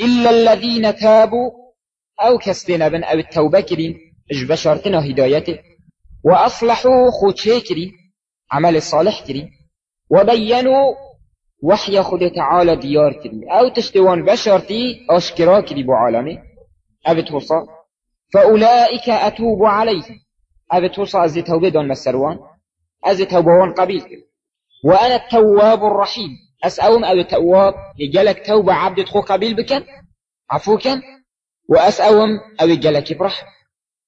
إلا الذين تابوا أو كستنا بن أو التوبة كرين بشرتنا هدايته. وأصلحوا خود كرين عمل صالح كرين وبينوا وحي خود تعالى ديار كرين أو تشتوان بشرتي أشكرا كري بعالمه أو توصى. فأولئك أتوب عليه. أو توصى أزي توبة دون مسروان. أزي توبوان قبيل. وأنا التواب الرحيم. أسأوم أو التواب يجلك توبة عبد تخو قبيل بكن؟ عفوكا وأسأوم أو يجلك برحم